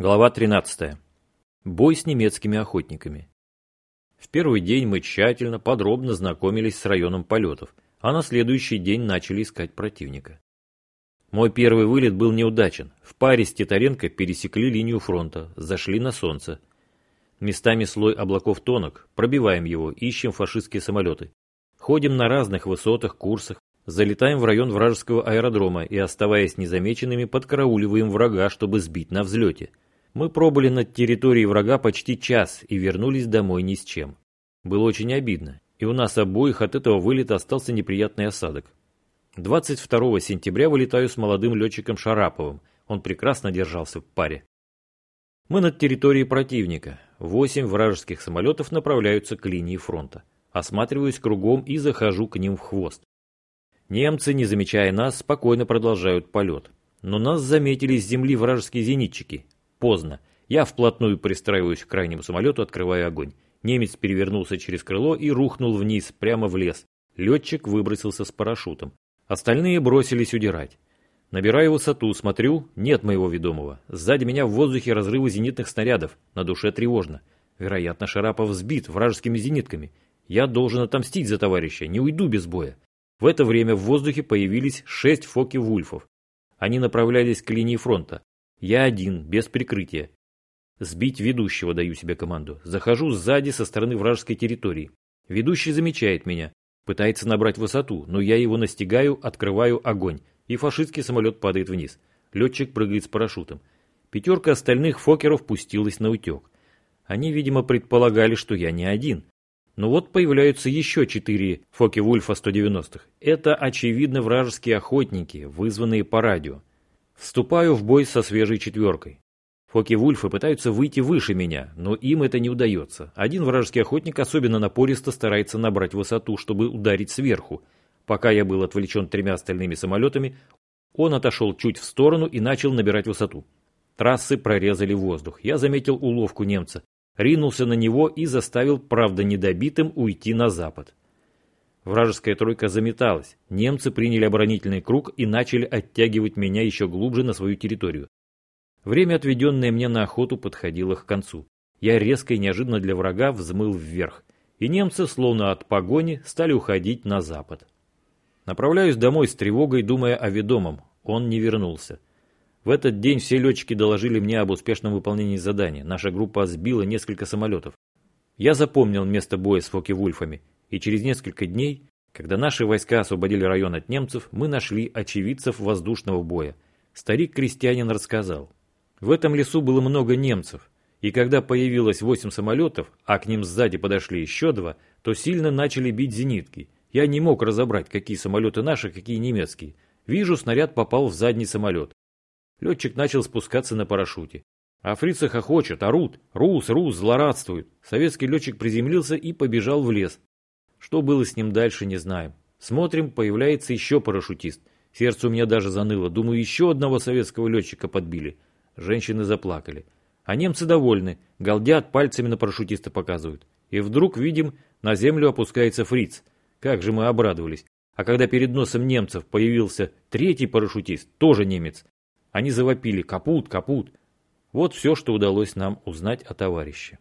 Глава 13. Бой с немецкими охотниками. В первый день мы тщательно, подробно знакомились с районом полетов, а на следующий день начали искать противника. Мой первый вылет был неудачен. В паре с Титаренко пересекли линию фронта, зашли на солнце. Местами слой облаков тонок, пробиваем его, ищем фашистские самолеты. Ходим на разных высотах, курсах, залетаем в район вражеского аэродрома и, оставаясь незамеченными, подкарауливаем врага, чтобы сбить на взлете. Мы пробыли над территорией врага почти час и вернулись домой ни с чем. Было очень обидно, и у нас обоих от этого вылета остался неприятный осадок. 22 сентября вылетаю с молодым летчиком Шараповым, он прекрасно держался в паре. Мы над территорией противника. Восемь вражеских самолетов направляются к линии фронта. Осматриваюсь кругом и захожу к ним в хвост. Немцы, не замечая нас, спокойно продолжают полет. Но нас заметили с земли вражеские зенитчики. Поздно. Я вплотную пристраиваюсь к крайнему самолету, открываю огонь. Немец перевернулся через крыло и рухнул вниз, прямо в лес. Летчик выбросился с парашютом. Остальные бросились удирать. Набираю высоту, смотрю, нет моего ведомого. Сзади меня в воздухе разрывы зенитных снарядов. На душе тревожно. Вероятно, Шарапов сбит вражескими зенитками. Я должен отомстить за товарища, не уйду без боя. В это время в воздухе появились шесть фоки-вульфов. Они направлялись к линии фронта. Я один, без прикрытия. Сбить ведущего даю себе команду. Захожу сзади со стороны вражеской территории. Ведущий замечает меня. Пытается набрать высоту, но я его настигаю, открываю огонь. И фашистский самолет падает вниз. Летчик прыгает с парашютом. Пятерка остальных фокеров пустилась на утек. Они, видимо, предполагали, что я не один. Но вот появляются еще четыре Фоки-Вульфа 190-х. Это, очевидно, вражеские охотники, вызванные по радио. Вступаю в бой со свежей четверкой. Фоки-вульфы пытаются выйти выше меня, но им это не удается. Один вражеский охотник особенно напористо старается набрать высоту, чтобы ударить сверху. Пока я был отвлечен тремя остальными самолетами, он отошел чуть в сторону и начал набирать высоту. Трассы прорезали воздух. Я заметил уловку немца, ринулся на него и заставил, правда недобитым, уйти на запад. Вражеская тройка заметалась. Немцы приняли оборонительный круг и начали оттягивать меня еще глубже на свою территорию. Время, отведенное мне на охоту, подходило к концу. Я резко и неожиданно для врага взмыл вверх, и немцы, словно от погони, стали уходить на запад. Направляюсь домой с тревогой, думая о ведомом. Он не вернулся. В этот день все летчики доложили мне об успешном выполнении задания. Наша группа сбила несколько самолетов. Я запомнил место боя с Фоки-Вульфами и через несколько дней, когда наши войска освободили район от немцев, мы нашли очевидцев воздушного боя. Старик-крестьянин рассказал. В этом лесу было много немцев, и когда появилось восемь самолетов, а к ним сзади подошли еще два, то сильно начали бить зенитки. Я не мог разобрать, какие самолеты наши, какие немецкие. Вижу, снаряд попал в задний самолет. Летчик начал спускаться на парашюте. А фрицы хохочут, орут. Рус, Рус, злорадствуют. Советский летчик приземлился и побежал в лес. Что было с ним дальше, не знаем. Смотрим, появляется еще парашютист. Сердце у меня даже заныло. Думаю, еще одного советского летчика подбили. Женщины заплакали. А немцы довольны. Галдят, пальцами на парашютиста показывают. И вдруг видим, на землю опускается фриц. Как же мы обрадовались. А когда перед носом немцев появился третий парашютист, тоже немец, они завопили «Капут! Капут!». Вот все, что удалось нам узнать о товарище.